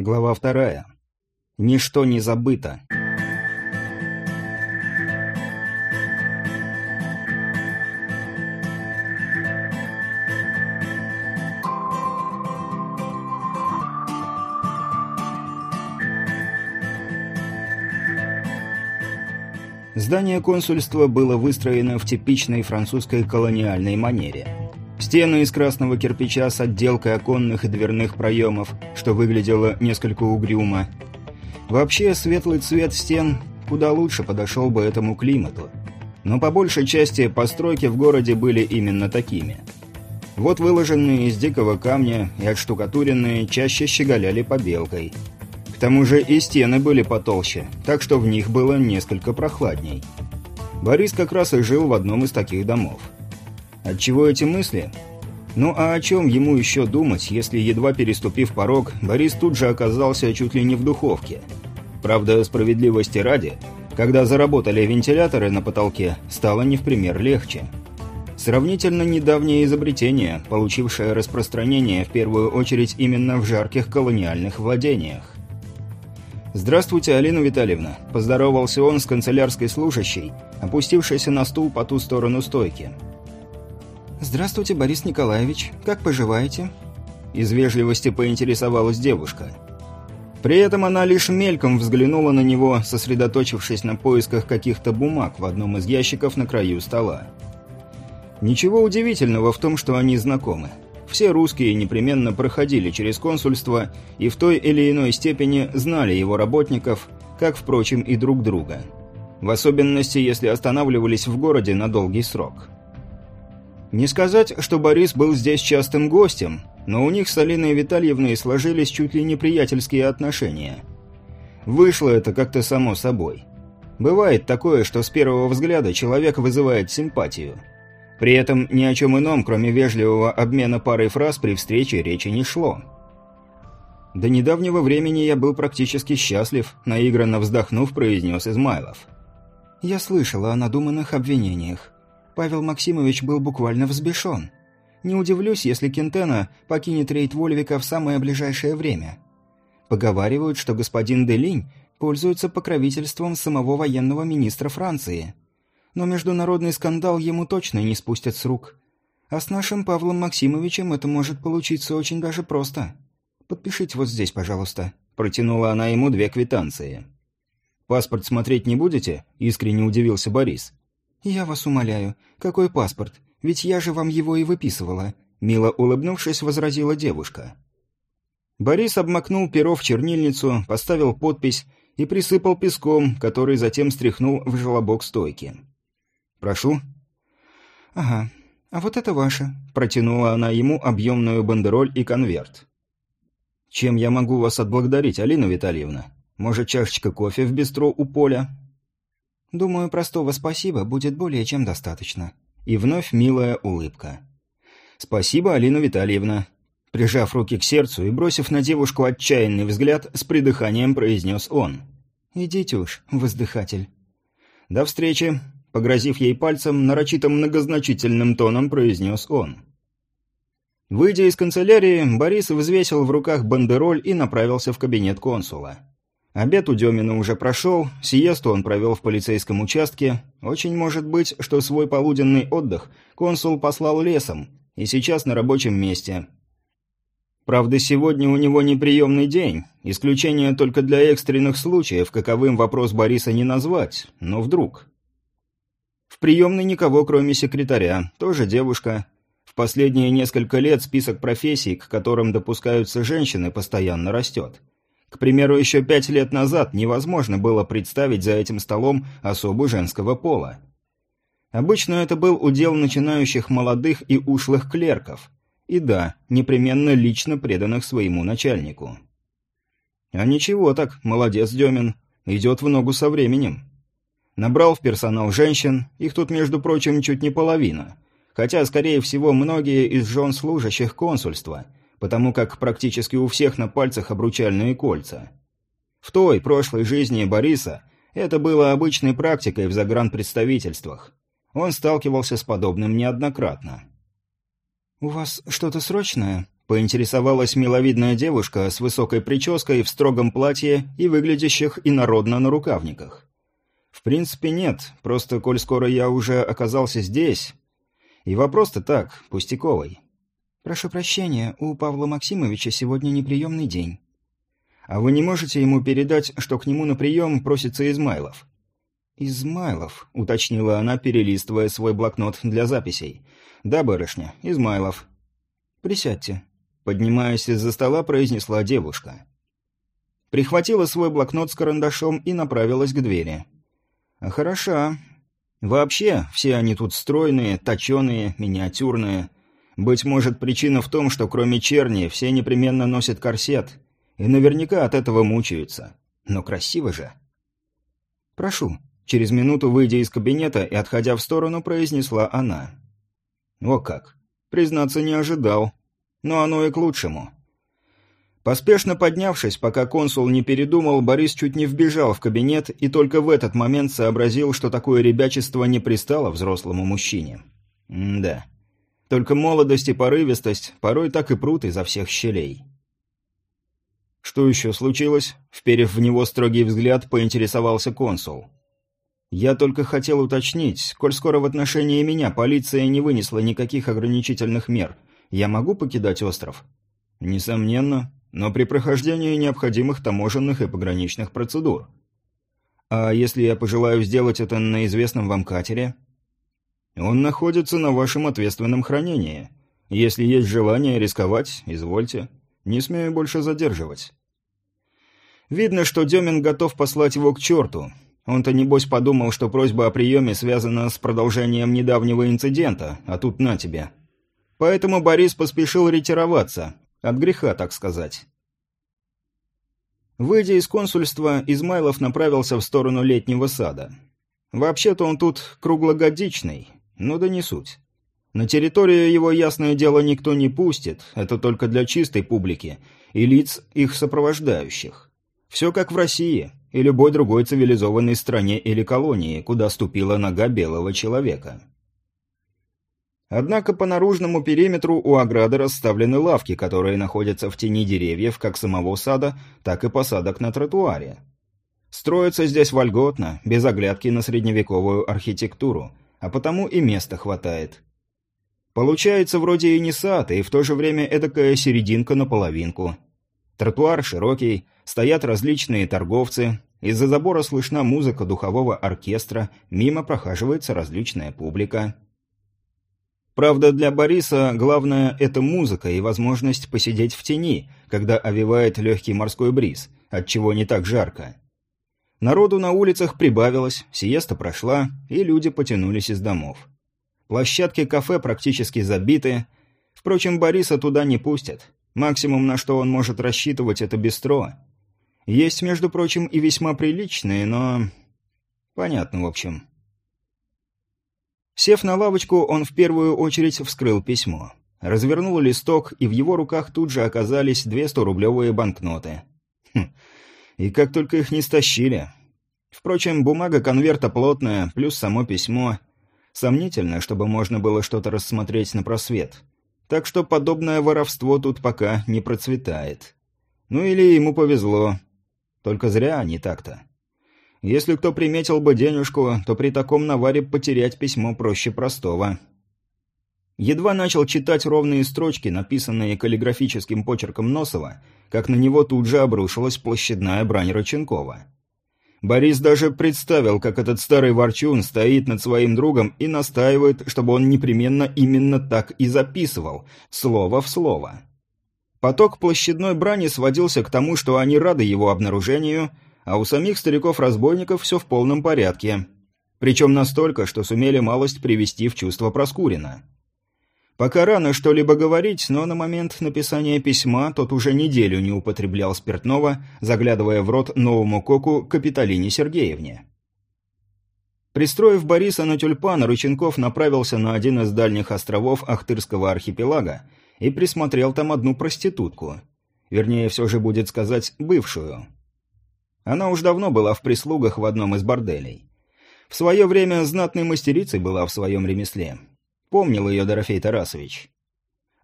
Глава вторая. Ничто не забыто. Здание консульства было выстроено в типичной французской колониальной манере. Стены из красного кирпича с отделкой оконных и дверных проемов, что выглядело несколько угрюмо. Вообще, светлый цвет стен куда лучше подошел бы этому климату. Но по большей части постройки в городе были именно такими. Вот выложенные из дикого камня и отштукатуренные чаще щеголяли побелкой – к тому же и стены были потолще, так что в них было несколько прохладней. Борис как раз и жил в одном из таких домов. Отчего эти мысли? Ну а о чем ему еще думать, если, едва переступив порог, Борис тут же оказался чуть ли не в духовке? Правда, справедливости ради, когда заработали вентиляторы на потолке, стало не в пример легче. Сравнительно недавнее изобретение, получившее распространение в первую очередь именно в жарких колониальных владениях. «Здравствуйте, Алина Витальевна», – поздоровался он с канцелярской служащей, опустившейся на стул по ту сторону стойки. «Здравствуйте, Борис Николаевич. Как поживаете?» Из вежливости поинтересовалась девушка. При этом она лишь мельком взглянула на него, сосредоточившись на поисках каких-то бумаг в одном из ящиков на краю стола. Ничего удивительного в том, что они знакомы. Все русские непременно проходили через консульство и в той или иной степени знали его работников, как, впрочем, и друг друга. В особенности, если останавливались в городе на долгий срок. Не сказать, что Борис был здесь частым гостем, но у них с Алиной Витальевной сложились чуть ли не приятельские отношения. Вышло это как-то само собой. Бывает такое, что с первого взгляда человек вызывает симпатию – при этом ни о чем ином, кроме вежливого обмена парой фраз при встрече, речи не шло. «До недавнего времени я был практически счастлив», – наигранно вздохнув, произнес Измайлов. «Я слышала о надуманных обвинениях. Павел Максимович был буквально взбешен. Не удивлюсь, если Кентена покинет рейд Вольвика в самое ближайшее время. Поговаривают, что господин Делинь пользуется покровительством самого военного министра Франции» но международный скандал ему точно не спустят с рук. А с нашим Павлом Максимовичем это может получиться очень даже просто. Подпишите вот здесь, пожалуйста». Протянула она ему две квитанции. «Паспорт смотреть не будете?» – искренне удивился Борис. «Я вас умоляю. Какой паспорт? Ведь я же вам его и выписывала», – мило улыбнувшись, возразила девушка. Борис обмакнул перо в чернильницу, поставил подпись и присыпал песком, который затем стряхнул в желобок стойки. «Прошу». «Ага. А вот это ваше», – протянула она ему объемную бандероль и конверт. «Чем я могу вас отблагодарить, Алина Витальевна? Может, чашечка кофе в бистро у поля?» «Думаю, простого спасибо будет более чем достаточно». И вновь милая улыбка. «Спасибо, Алина Витальевна». Прижав руки к сердцу и бросив на девушку отчаянный взгляд, с придыханием произнес он. «Идите уж, воздыхатель». «До встречи», Погрозив ей пальцем, нарочито многозначительным тоном произнес он. Выйдя из канцелярии, Борис взвесил в руках бандероль и направился в кабинет консула. Обед у Демина уже прошел, сиесту он провел в полицейском участке. Очень может быть, что свой полуденный отдых консул послал лесом, и сейчас на рабочем месте. Правда, сегодня у него неприемный день, исключение только для экстренных случаев, каковым вопрос Бориса не назвать, но вдруг... В приемной никого, кроме секретаря, тоже девушка. В последние несколько лет список профессий, к которым допускаются женщины, постоянно растет. К примеру, еще пять лет назад невозможно было представить за этим столом особу женского пола. Обычно это был удел начинающих молодых и ушлых клерков. И да, непременно лично преданных своему начальнику. А ничего так, молодец Демин, идет в ногу со временем. Набрал в персонал женщин, их тут, между прочим, чуть не половина. Хотя, скорее всего, многие из жен служащих консульства, потому как практически у всех на пальцах обручальные кольца. В той, прошлой жизни Бориса это было обычной практикой в загранпредставительствах. Он сталкивался с подобным неоднократно. «У вас что-то срочное?» Поинтересовалась миловидная девушка с высокой прической в строгом платье и выглядящих инородно на рукавниках. В принципе, нет, просто коль скоро я уже оказался здесь... И вопрос-то так, пустяковый. «Прошу прощения, у Павла Максимовича сегодня неприемный день». «А вы не можете ему передать, что к нему на прием просится Измайлов?» «Измайлов», — уточнила она, перелистывая свой блокнот для записей. «Да, барышня, Измайлов». «Присядьте», — поднимаясь из-за стола, произнесла девушка. Прихватила свой блокнот с карандашом и направилась к двери. «Хороша. Вообще, все они тут стройные, точеные, миниатюрные. Быть может, причина в том, что кроме черни все непременно носят корсет, и наверняка от этого мучаются. Но красиво же». «Прошу», Через минуту, выйдя из кабинета и отходя в сторону, произнесла она. «О как! Признаться, не ожидал. Но оно и к лучшему». Поспешно поднявшись, пока консул не передумал, Борис чуть не вбежал в кабинет и только в этот момент сообразил, что такое ребячество не пристало взрослому мужчине. М да. Только молодость и порывистость порой так и прут изо всех щелей. «Что еще случилось?» Вперев в него строгий взгляд, поинтересовался консул. Я только хотел уточнить, коль скоро в отношении меня полиция не вынесла никаких ограничительных мер, я могу покидать остров? Несомненно, но при прохождении необходимых таможенных и пограничных процедур. А если я пожелаю сделать это на известном вам катере? Он находится на вашем ответственном хранении. Если есть желание рисковать, извольте. Не смею больше задерживать. Видно, что Демин готов послать его к черту, он-то, небось, подумал, что просьба о приеме связана с продолжением недавнего инцидента, а тут на тебе. Поэтому Борис поспешил ретироваться. От греха, так сказать. Выйдя из консульства, Измайлов направился в сторону летнего сада. Вообще-то он тут круглогодичный, но да не суть. На территорию его, ясное дело, никто не пустит, это только для чистой публики и лиц их сопровождающих. Все как в России и любой другой цивилизованной стране или колонии, куда ступила нога белого человека. Однако по наружному периметру у ограды расставлены лавки, которые находятся в тени деревьев как самого сада, так и посадок на тротуаре. Строится здесь вольготно, без оглядки на средневековую архитектуру, а потому и места хватает. Получается вроде и не сад, и в то же время эдакая серединка на половинку. Тротуар широкий, Стоят различные торговцы, из-за забора слышна музыка духового оркестра, мимо прохаживается различная публика. Правда, для Бориса главное – это музыка и возможность посидеть в тени, когда овевает легкий морской бриз, отчего не так жарко. Народу на улицах прибавилось, сиеста прошла, и люди потянулись из домов. Площадки кафе практически забиты. Впрочем, Бориса туда не пустят. Максимум, на что он может рассчитывать, это бистро. Есть, между прочим, и весьма приличные, но... Понятно, в общем. Сев на лавочку, он в первую очередь вскрыл письмо. Развернул листок, и в его руках тут же оказались две 100-рублевые банкноты. Хм. И как только их не стащили. Впрочем, бумага конверта плотная, плюс само письмо. Сомнительно, чтобы можно было что-то рассмотреть на просвет. Так что подобное воровство тут пока не процветает. Ну или ему повезло, только зря они так-то. Если кто приметил бы денежку, то при таком наваре потерять письмо проще простого. Едва начал читать ровные строчки, написанные каллиграфическим почерком Носова, как на него тут же обрушилась площадная брань Роченкова. Борис даже представил, как этот старый ворчун стоит над своим другом и настаивает, чтобы он непременно именно так и записывал, слово в слово. Поток площадной брани сводился к тому, что они рады его обнаружению, а у самих стариков-разбойников все в полном порядке. Причем настолько, что сумели малость привести в чувство Проскурина. Пока рано что-либо говорить, но на момент написания письма тот уже неделю не употреблял спиртного, заглядывая в рот новому коку Капитолине Сергеевне. Пристроив Бориса на тюльпан, Рыченков направился на один из дальних островов Ахтырского архипелага и присмотрел там одну проститутку. Вернее, все же будет сказать, бывшую. Она уж давно была в прислугах в одном из борделей. В свое время знатной мастерицей была в своем ремесле. Помнил ее Дорофей Тарасович.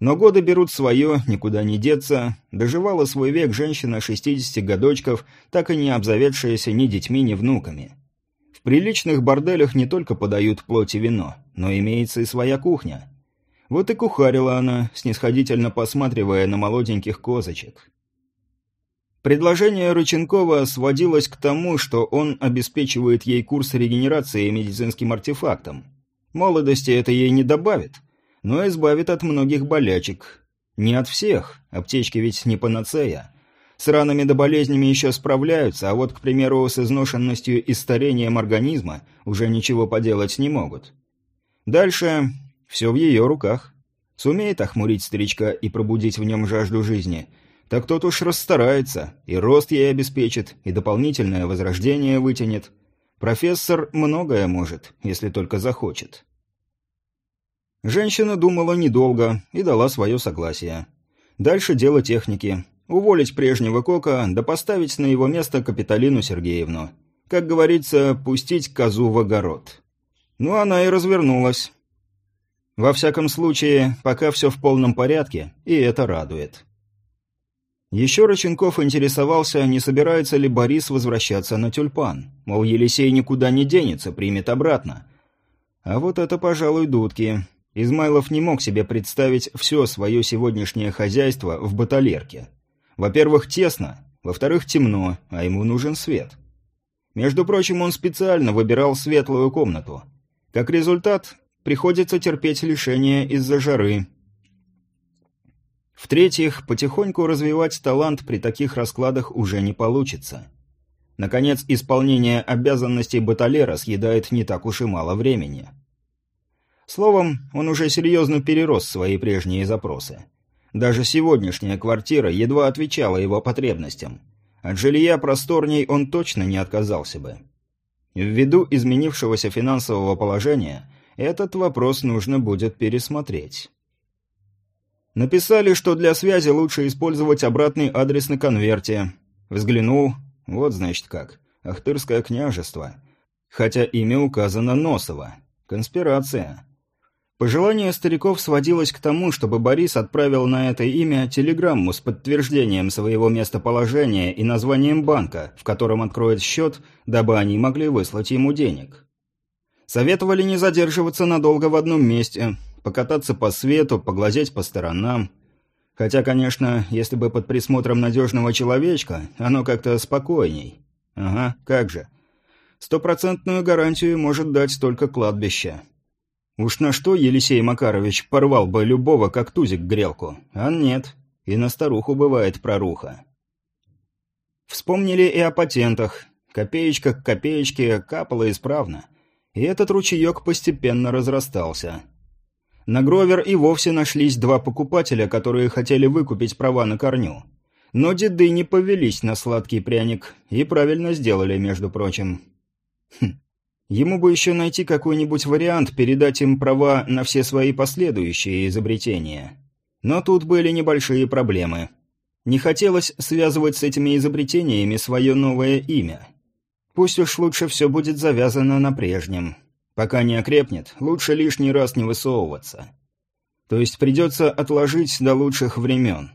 Но годы берут свое, никуда не деться. Доживала свой век женщина 60 годочков, так и не обзаведшаяся ни детьми, ни внуками. В приличных борделях не только подают плоть и вино, но имеется и своя кухня. Вот и кухарила она, снисходительно посматривая на молоденьких козочек. Предложение Рыченкова сводилось к тому, что он обеспечивает ей курс регенерации медицинским артефактом. Молодости это ей не добавит, но избавит от многих болячек. Не от всех, аптечки ведь не панацея. С ранами да болезнями еще справляются, а вот, к примеру, с изношенностью и старением организма уже ничего поделать не могут. Дальше все в ее руках. Сумеет охмурить старичка и пробудить в нем жажду жизни – так тот уж расстарается, и рост ей обеспечит, и дополнительное возрождение вытянет. Профессор многое может, если только захочет. Женщина думала недолго и дала свое согласие. Дальше дело техники. Уволить прежнего Кока, да поставить на его место Капиталину Сергеевну. Как говорится, пустить козу в огород. Ну, она и развернулась. Во всяком случае, пока все в полном порядке, и это радует. Еще Рыченков интересовался, не собирается ли Борис возвращаться на тюльпан. Мол, Елисей никуда не денется, примет обратно. А вот это, пожалуй, дудки. Измайлов не мог себе представить все свое сегодняшнее хозяйство в баталерке. Во-первых, тесно, во-вторых, темно, а ему нужен свет. Между прочим, он специально выбирал светлую комнату. Как результат, приходится терпеть лишения из-за жары, в-третьих, потихоньку развивать талант при таких раскладах уже не получится. Наконец, исполнение обязанностей баталера съедает не так уж и мало времени. Словом, он уже серьезно перерос свои прежние запросы. Даже сегодняшняя квартира едва отвечала его потребностям. От жилья просторней он точно не отказался бы. Ввиду изменившегося финансового положения, этот вопрос нужно будет пересмотреть. Написали, что для связи лучше использовать обратный адрес на конверте. Взглянул. Вот, значит, как. Ахтырское княжество. Хотя имя указано Носово. Конспирация. Пожелание стариков сводилось к тому, чтобы Борис отправил на это имя телеграмму с подтверждением своего местоположения и названием банка, в котором откроет счет, дабы они могли выслать ему денег. Советовали не задерживаться надолго в одном месте – покататься по свету, поглазеть по сторонам. Хотя, конечно, если бы под присмотром надежного человечка, оно как-то спокойней. Ага, как же. Стопроцентную гарантию может дать только кладбище. Уж на что Елисей Макарович порвал бы любого, как тузик, грелку, а нет. И на старуху бывает проруха. Вспомнили и о патентах. Копеечка к копеечке капала исправно. И этот ручеек постепенно разрастался. На Гровер и вовсе нашлись два покупателя, которые хотели выкупить права на корню. Но деды не повелись на сладкий пряник, и правильно сделали, между прочим. Хм. Ему бы еще найти какой-нибудь вариант передать им права на все свои последующие изобретения. Но тут были небольшие проблемы. Не хотелось связывать с этими изобретениями свое новое имя. Пусть уж лучше все будет завязано на прежнем. Пока не окрепнет, лучше лишний раз не высовываться. То есть придется отложить до лучших времен.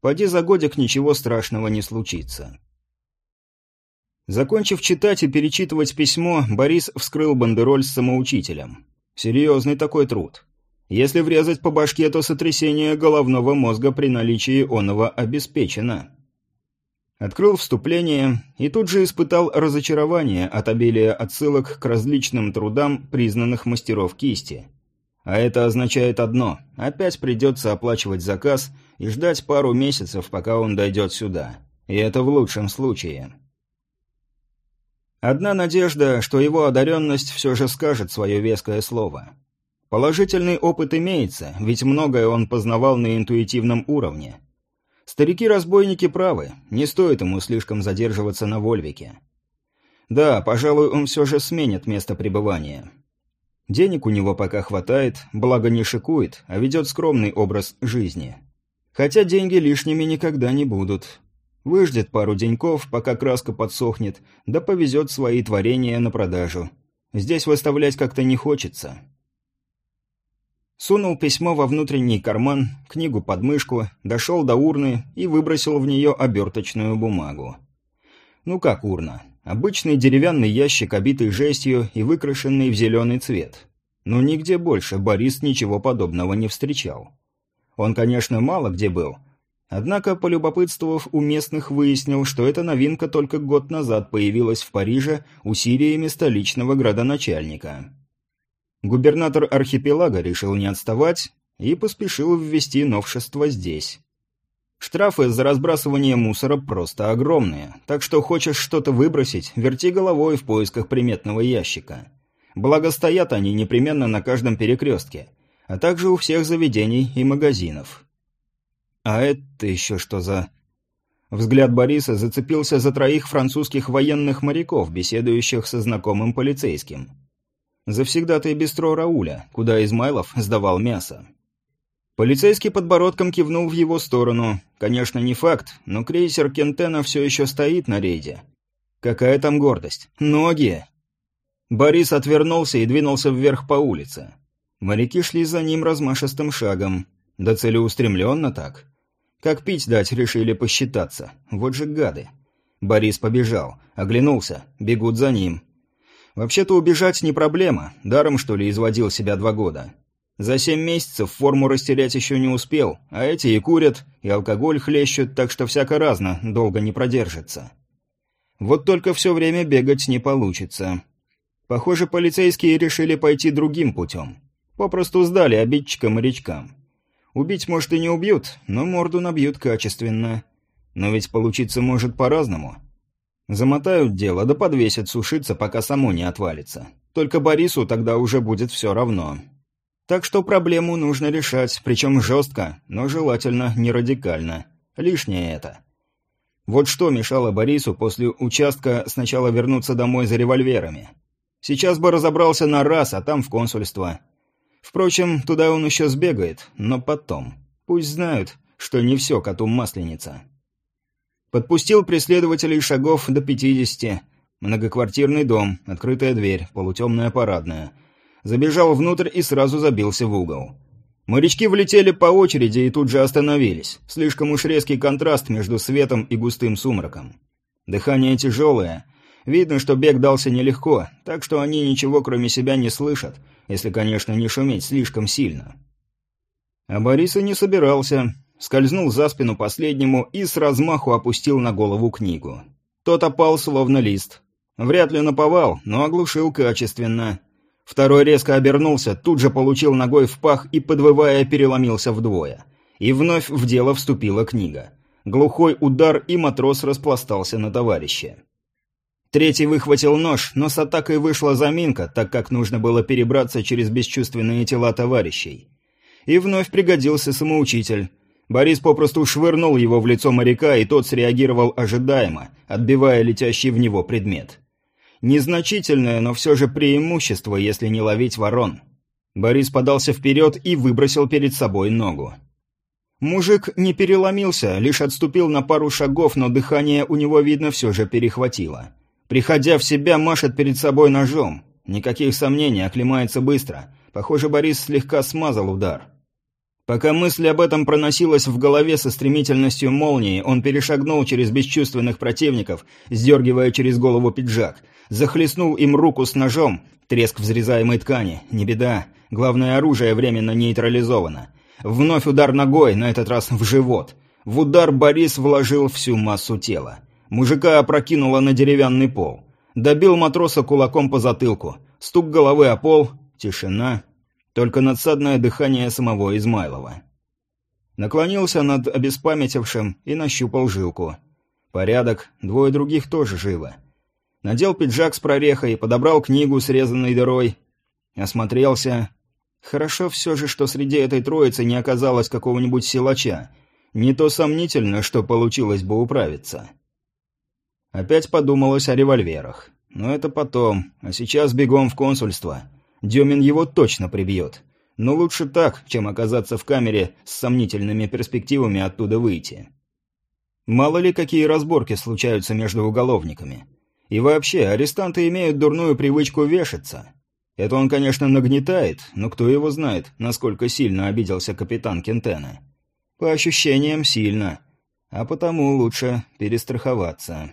Поди за годик ничего страшного не случится. Закончив читать и перечитывать письмо, Борис вскрыл бандероль с самоучителем. Серьезный такой труд. Если врезать по башке, то сотрясение головного мозга при наличии оного обеспечено. Открыл вступление и тут же испытал разочарование от обилия отсылок к различным трудам признанных мастеров кисти. А это означает одно – опять придется оплачивать заказ и ждать пару месяцев, пока он дойдет сюда. И это в лучшем случае. Одна надежда, что его одаренность все же скажет свое веское слово. Положительный опыт имеется, ведь многое он познавал на интуитивном уровне – Старики-разбойники правы, не стоит ему слишком задерживаться на Вольвике. Да, пожалуй, он все же сменит место пребывания. Денег у него пока хватает, благо не шикует, а ведет скромный образ жизни. Хотя деньги лишними никогда не будут. Выждет пару деньков, пока краска подсохнет, да повезет свои творения на продажу. Здесь выставлять как-то не хочется. Сунул письмо во внутренний карман, книгу под мышку, дошел до урны и выбросил в нее оберточную бумагу. Ну как урна? Обычный деревянный ящик, обитый жестью и выкрашенный в зеленый цвет. Но нигде больше Борис ничего подобного не встречал. Он, конечно, мало где был. Однако, полюбопытствовав у местных, выяснил, что эта новинка только год назад появилась в Париже усилиями столичного градоначальника. Губернатор архипелага решил не отставать и поспешил ввести новшество здесь. Штрафы за разбрасывание мусора просто огромные, так что хочешь что-то выбросить, верти головой в поисках приметного ящика. Благо стоят они непременно на каждом перекрестке, а также у всех заведений и магазинов. А это еще что за... Взгляд Бориса зацепился за троих французских военных моряков, беседующих со знакомым полицейским. Завсегдатый бистро Рауля, куда Измайлов сдавал мясо. Полицейский подбородком кивнул в его сторону. Конечно, не факт, но крейсер Кентена все еще стоит на рейде. Какая там гордость? Ноги! Борис отвернулся и двинулся вверх по улице. Моряки шли за ним размашистым шагом. Да целеустремленно так. Как пить дать, решили посчитаться. Вот же гады. Борис побежал, оглянулся, бегут за ним. Вообще-то убежать не проблема, даром что ли изводил себя два года. За семь месяцев форму растерять еще не успел, а эти и курят, и алкоголь хлещут, так что всяко разно, долго не продержится. Вот только все время бегать не получится. Похоже, полицейские решили пойти другим путем. Попросту сдали обидчика морячкам. Убить, может, и не убьют, но морду набьют качественно. Но ведь получиться может по-разному. Замотают дело, да подвесят сушиться, пока само не отвалится. Только Борису тогда уже будет все равно. Так что проблему нужно решать, причем жестко, но желательно не радикально. Лишнее это. Вот что мешало Борису после участка сначала вернуться домой за револьверами. Сейчас бы разобрался на раз, а там в консульство. Впрочем, туда он еще сбегает, но потом. Пусть знают, что не все коту масленица. Подпустил преследователей шагов до пятидесяти. Многоквартирный дом, открытая дверь, полутемная парадная – забежал внутрь и сразу забился в угол. Морячки влетели по очереди и тут же остановились. Слишком уж резкий контраст между светом и густым сумраком. Дыхание тяжелое. Видно, что бег дался нелегко, так что они ничего кроме себя не слышат, если, конечно, не шуметь слишком сильно. А Борис и не собирался. Скользнул за спину последнему и с размаху опустил на голову книгу. Тот опал, словно лист. Вряд ли наповал, но оглушил качественно. Второй резко обернулся, тут же получил ногой в пах и, подвывая, переломился вдвое. И вновь в дело вступила книга. Глухой удар, и матрос распластался на товарища. Третий выхватил нож, но с атакой вышла заминка, так как нужно было перебраться через бесчувственные тела товарищей. И вновь пригодился самоучитель. Борис попросту швырнул его в лицо моряка, и тот среагировал ожидаемо, отбивая летящий в него предмет. Незначительное, но все же преимущество, если не ловить ворон. Борис подался вперед и выбросил перед собой ногу. Мужик не переломился, лишь отступил на пару шагов, но дыхание у него, видно, все же перехватило. Приходя в себя, машет перед собой ножом. Никаких сомнений, оклемается быстро. Похоже, Борис слегка смазал удар. Пока мысль об этом проносилась в голове со стремительностью молнии, он перешагнул через бесчувственных противников, сдергивая через голову пиджак – захлестнул им руку с ножом. Треск взрезаемой ткани. Не беда. Главное оружие временно нейтрализовано. Вновь удар ногой, на этот раз в живот. В удар Борис вложил всю массу тела. Мужика опрокинуло на деревянный пол. Добил матроса кулаком по затылку. Стук головы о пол. Тишина. Только надсадное дыхание самого Измайлова. Наклонился над обеспамятившим и нащупал жилку. Порядок, двое других тоже живы. Надел пиджак с прорехой, подобрал книгу, срезанной дырой. Осмотрелся. Хорошо все же, что среди этой троицы не оказалось какого-нибудь силача. Не то сомнительно, что получилось бы управиться. Опять подумалось о револьверах. Но это потом, а сейчас бегом в консульство. Демин его точно прибьет. Но лучше так, чем оказаться в камере с сомнительными перспективами оттуда выйти. Мало ли какие разборки случаются между уголовниками. И вообще, арестанты имеют дурную привычку вешаться. Это он, конечно, нагнетает, но кто его знает, насколько сильно обиделся капитан Кентена. По ощущениям, сильно. А потому лучше перестраховаться.